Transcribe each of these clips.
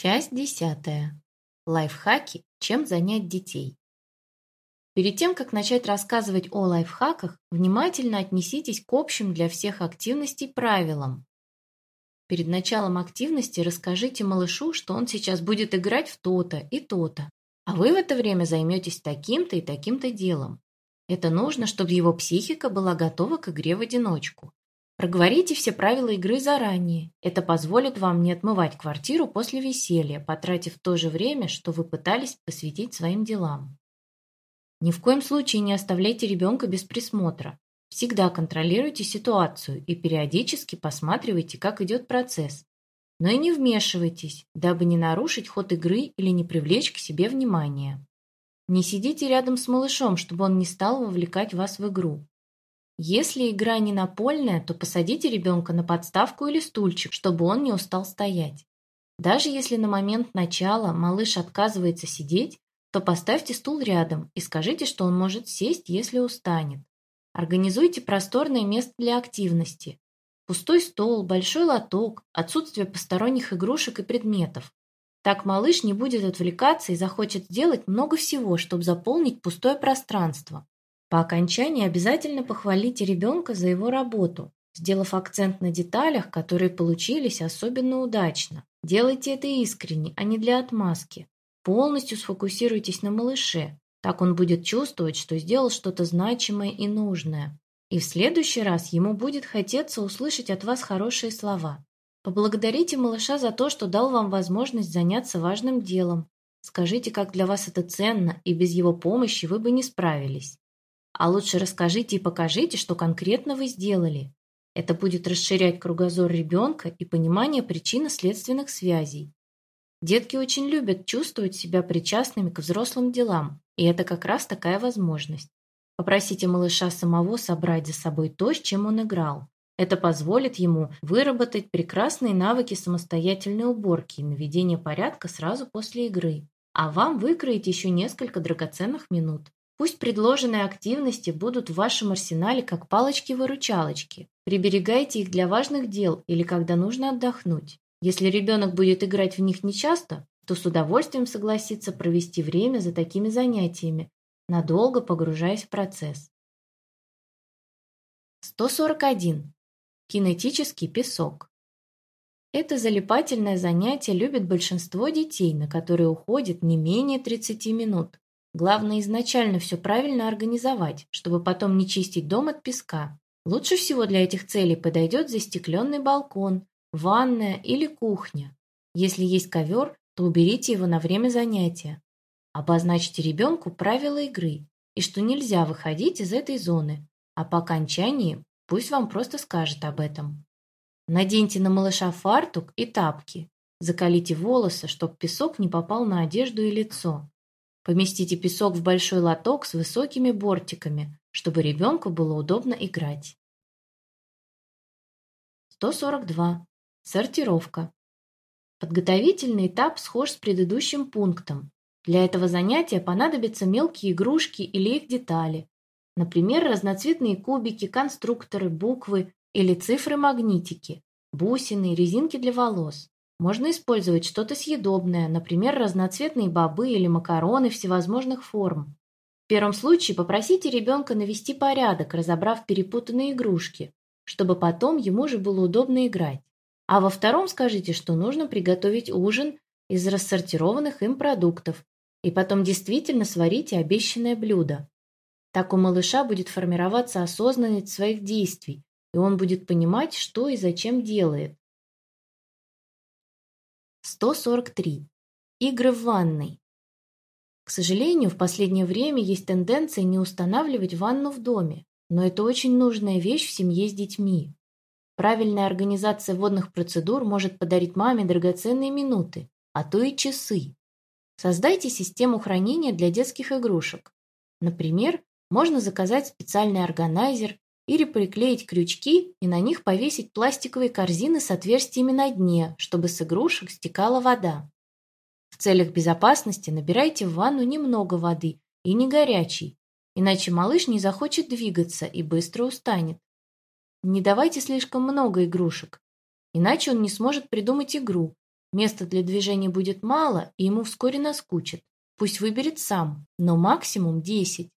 Часть десятая. Лайфхаки, чем занять детей. Перед тем, как начать рассказывать о лайфхаках, внимательно отнеситесь к общим для всех активностей правилам. Перед началом активности расскажите малышу, что он сейчас будет играть в то-то и то-то, а вы в это время займетесь таким-то и таким-то делом. Это нужно, чтобы его психика была готова к игре в одиночку. Проговорите все правила игры заранее. Это позволит вам не отмывать квартиру после веселья, потратив то же время, что вы пытались посвятить своим делам. Ни в коем случае не оставляйте ребенка без присмотра. Всегда контролируйте ситуацию и периодически посматривайте, как идет процесс. Но и не вмешивайтесь, дабы не нарушить ход игры или не привлечь к себе внимание. Не сидите рядом с малышом, чтобы он не стал вовлекать вас в игру. Если игра не напольная, то посадите ребенка на подставку или стульчик, чтобы он не устал стоять. Даже если на момент начала малыш отказывается сидеть, то поставьте стул рядом и скажите, что он может сесть, если устанет. Организуйте просторное место для активности. Пустой стол, большой лоток, отсутствие посторонних игрушек и предметов. Так малыш не будет отвлекаться и захочет сделать много всего, чтобы заполнить пустое пространство. По окончании обязательно похвалите ребенка за его работу, сделав акцент на деталях, которые получились особенно удачно. Делайте это искренне, а не для отмазки. Полностью сфокусируйтесь на малыше. Так он будет чувствовать, что сделал что-то значимое и нужное. И в следующий раз ему будет хотеться услышать от вас хорошие слова. Поблагодарите малыша за то, что дал вам возможность заняться важным делом. Скажите, как для вас это ценно, и без его помощи вы бы не справились. А лучше расскажите и покажите, что конкретно вы сделали. Это будет расширять кругозор ребенка и понимание причинно-следственных связей. Детки очень любят чувствовать себя причастными к взрослым делам, и это как раз такая возможность. Попросите малыша самого собрать за собой то, с чем он играл. Это позволит ему выработать прекрасные навыки самостоятельной уборки и наведения порядка сразу после игры. А вам выкроить еще несколько драгоценных минут. Пусть предложенные активности будут в вашем арсенале как палочки-выручалочки. Приберегайте их для важных дел или когда нужно отдохнуть. Если ребенок будет играть в них нечасто, то с удовольствием согласится провести время за такими занятиями, надолго погружаясь в процесс. 141. Кинетический песок. Это залипательное занятие любит большинство детей, на которые уходит не менее 30 минут. Главное изначально все правильно организовать, чтобы потом не чистить дом от песка. Лучше всего для этих целей подойдет застекленный балкон, ванная или кухня. Если есть ковер, то уберите его на время занятия. Обозначьте ребенку правила игры и что нельзя выходить из этой зоны, а по окончании Пусть вам просто скажет об этом. Наденьте на малыша фартук и тапки. Закалите волосы, чтобы песок не попал на одежду и лицо. Поместите песок в большой лоток с высокими бортиками, чтобы ребенку было удобно играть. 142. Сортировка. Подготовительный этап схож с предыдущим пунктом. Для этого занятия понадобятся мелкие игрушки или их детали, Например, разноцветные кубики, конструкторы, буквы или цифры-магнитики, бусины, резинки для волос. Можно использовать что-то съедобное, например, разноцветные бобы или макароны всевозможных форм. В первом случае попросите ребенка навести порядок, разобрав перепутанные игрушки, чтобы потом ему же было удобно играть. А во втором скажите, что нужно приготовить ужин из рассортированных им продуктов, и потом действительно сварите обещанное блюдо. Так у малыша будет формироваться осознанность своих действий, и он будет понимать, что и зачем делает. 143. Игры в ванной. К сожалению, в последнее время есть тенденция не устанавливать ванну в доме, но это очень нужная вещь в семье с детьми. Правильная организация водных процедур может подарить маме драгоценные минуты, а то и часы. Создайте систему хранения для детских игрушек. Например, можно заказать специальный органайзер или приклеить крючки и на них повесить пластиковые корзины с отверстиями на дне, чтобы с игрушек стекала вода. В целях безопасности набирайте в ванну немного воды и не горячей, иначе малыш не захочет двигаться и быстро устанет. Не давайте слишком много игрушек, иначе он не сможет придумать игру, Места для движения будет мало, и ему вскоре наскучит. Пусть выберет сам, но максимум 10.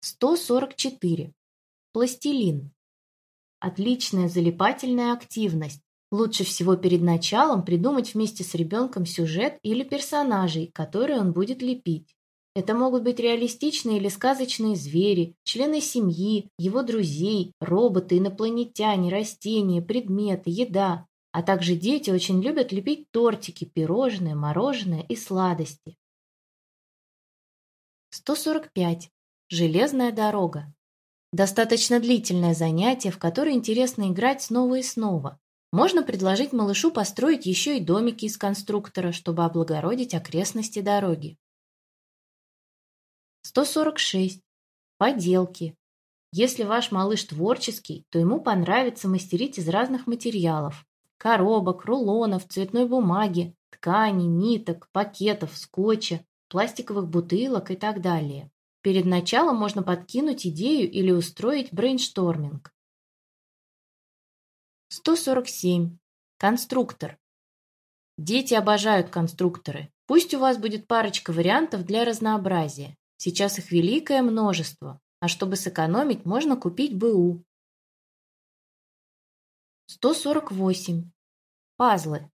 144. Пластилин. Отличная залипательная активность. Лучше всего перед началом придумать вместе с ребенком сюжет или персонажей, которые он будет лепить. Это могут быть реалистичные или сказочные звери, члены семьи, его друзей, роботы, инопланетяне, растения, предметы, еда. А также дети очень любят лепить тортики, пирожные, мороженое и сладости. 145. Железная дорога. Достаточно длительное занятие, в которое интересно играть снова и снова. Можно предложить малышу построить еще и домики из конструктора, чтобы облагородить окрестности дороги. 146. Поделки. Если ваш малыш творческий, то ему понравится мастерить из разных материалов. Коробок, рулонов, цветной бумаги, ткани, ниток, пакетов, скотча, пластиковых бутылок и так далее. Перед началом можно подкинуть идею или устроить брейнсторминг. 147. Конструктор. Дети обожают конструкторы. Пусть у вас будет парочка вариантов для разнообразия. Сейчас их великое множество, а чтобы сэкономить, можно купить БУ. 148. Пазлы.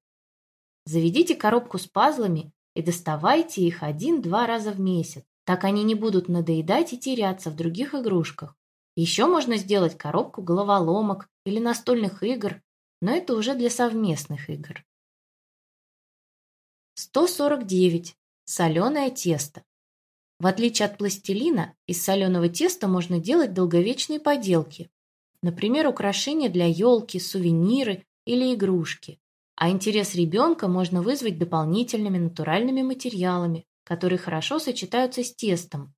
Заведите коробку с пазлами и доставайте их один-два раза в месяц. Так они не будут надоедать и теряться в других игрушках. Еще можно сделать коробку головоломок или настольных игр, но это уже для совместных игр. 149. Соленое тесто. В отличие от пластилина, из соленого теста можно делать долговечные поделки. Например, украшения для елки, сувениры или игрушки. А интерес ребенка можно вызвать дополнительными натуральными материалами, которые хорошо сочетаются с тестом.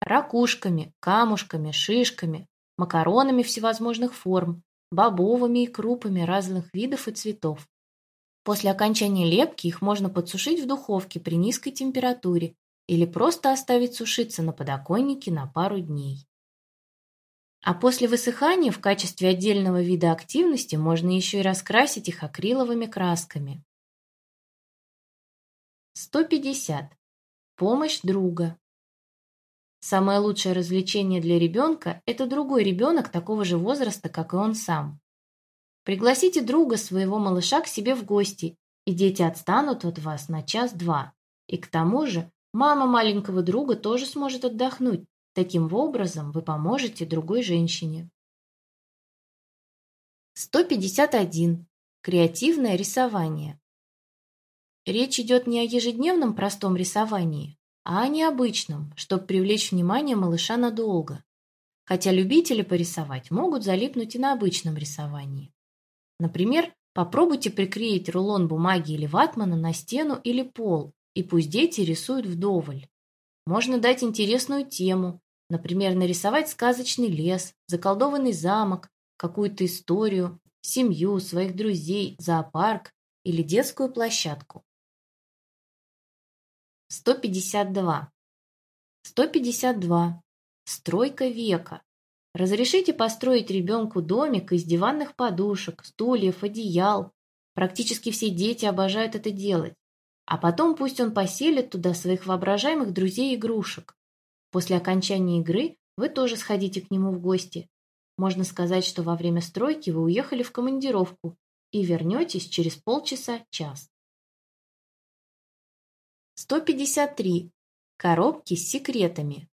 Ракушками, камушками, шишками, макаронами всевозможных форм, бобовыми и крупами разных видов и цветов. После окончания лепки их можно подсушить в духовке при низкой температуре или просто оставить сушиться на подоконнике на пару дней. А после высыхания в качестве отдельного вида активности можно еще и раскрасить их акриловыми красками. 150. Помощь друга. Самое лучшее развлечение для ребенка – это другой ребенок такого же возраста, как и он сам. Пригласите друга своего малыша к себе в гости, и дети отстанут от вас на час-два. И к тому же Мама маленького друга тоже сможет отдохнуть. Таким образом вы поможете другой женщине. 151. Креативное рисование. Речь идет не о ежедневном простом рисовании, а о необычном, чтобы привлечь внимание малыша надолго. Хотя любители порисовать могут залипнуть и на обычном рисовании. Например, попробуйте приклеить рулон бумаги или ватмана на стену или пол и пусть дети рисуют вдоволь. Можно дать интересную тему, например, нарисовать сказочный лес, заколдованный замок, какую-то историю, семью, своих друзей, зоопарк или детскую площадку. 152. 152. Стройка века. Разрешите построить ребенку домик из диванных подушек, стульев, одеял. Практически все дети обожают это делать. А потом пусть он поселит туда своих воображаемых друзей-игрушек. После окончания игры вы тоже сходите к нему в гости. Можно сказать, что во время стройки вы уехали в командировку и вернетесь через полчаса-час. 153. Коробки с секретами.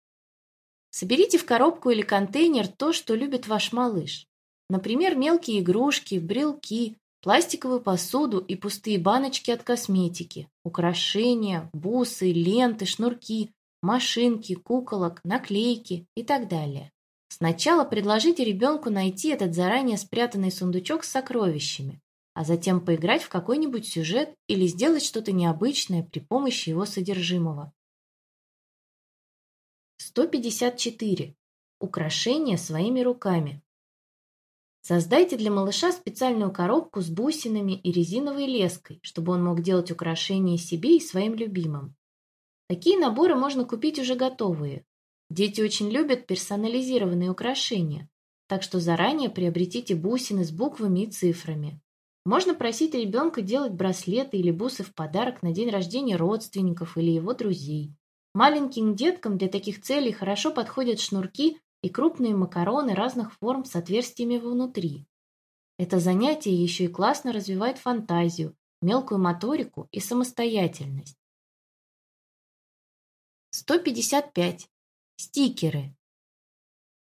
Соберите в коробку или контейнер то, что любит ваш малыш. Например, мелкие игрушки, брелки, пластиковую посуду и пустые баночки от косметики, украшения, бусы, ленты, шнурки, машинки, куколок, наклейки и так далее. Сначала предложите ребенку найти этот заранее спрятанный сундучок с сокровищами, а затем поиграть в какой-нибудь сюжет или сделать что-то необычное при помощи его содержимого. 154. Украшения своими руками. Создайте для малыша специальную коробку с бусинами и резиновой леской, чтобы он мог делать украшения себе и своим любимым. Такие наборы можно купить уже готовые. Дети очень любят персонализированные украшения, так что заранее приобретите бусины с буквами и цифрами. Можно просить ребенка делать браслеты или бусы в подарок на день рождения родственников или его друзей. Маленьким деткам для таких целей хорошо подходят шнурки и крупные макароны разных форм с отверстиями внутри. Это занятие еще и классно развивает фантазию, мелкую моторику и самостоятельность. 155. Стикеры.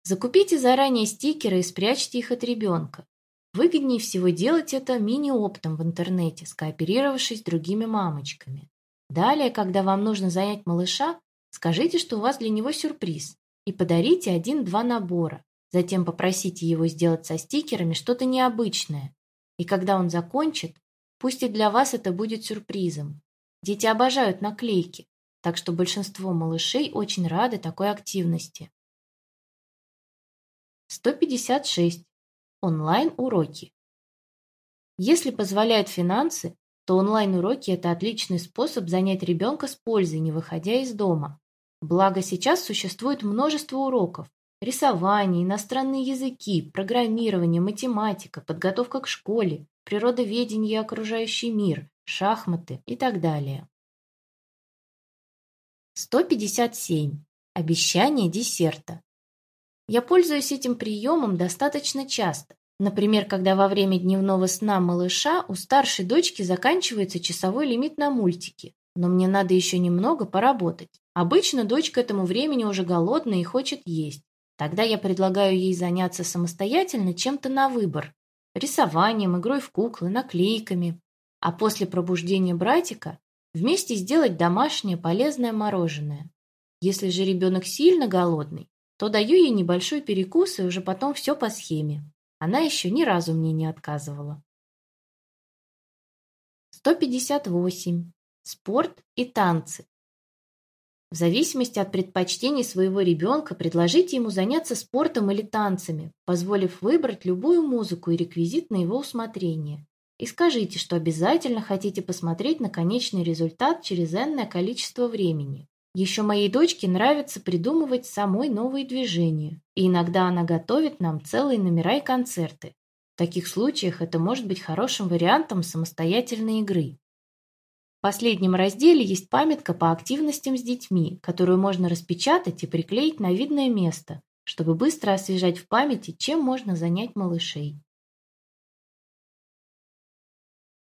Закупите заранее стикеры и спрячьте их от ребенка. Выгоднее всего делать это мини-оптом в интернете, скооперировавшись с другими мамочками. Далее, когда вам нужно занять малыша, скажите, что у вас для него сюрприз, и подарите один-два набора. Затем попросите его сделать со стикерами что-то необычное. И когда он закончит, пусть и для вас это будет сюрпризом. Дети обожают наклейки, так что большинство малышей очень рады такой активности. 156. Онлайн-уроки. Если позволяют финансы, то онлайн-уроки – это отличный способ занять ребенка с пользой, не выходя из дома. Благо сейчас существует множество уроков – рисование, иностранные языки, программирование, математика, подготовка к школе, природоведение и окружающий мир, шахматы и так далее. 157. Обещание десерта. Я пользуюсь этим приемом достаточно часто. Например, когда во время дневного сна малыша у старшей дочки заканчивается часовой лимит на мультики, но мне надо еще немного поработать. Обычно дочка к этому времени уже голодная и хочет есть. Тогда я предлагаю ей заняться самостоятельно чем-то на выбор. Рисованием, игрой в куклы, наклейками. А после пробуждения братика вместе сделать домашнее полезное мороженое. Если же ребенок сильно голодный, то даю ей небольшой перекус и уже потом все по схеме. Она еще ни разу мне не отказывала. 158. Спорт и танцы. В зависимости от предпочтений своего ребенка предложите ему заняться спортом или танцами, позволив выбрать любую музыку и реквизит на его усмотрение. И скажите, что обязательно хотите посмотреть на конечный результат через энное количество времени. Еще моей дочке нравится придумывать самой новые движения, и иногда она готовит нам целые номера и концерты. В таких случаях это может быть хорошим вариантом самостоятельной игры. В последнем разделе есть памятка по активностям с детьми, которую можно распечатать и приклеить на видное место, чтобы быстро освежать в памяти, чем можно занять малышей.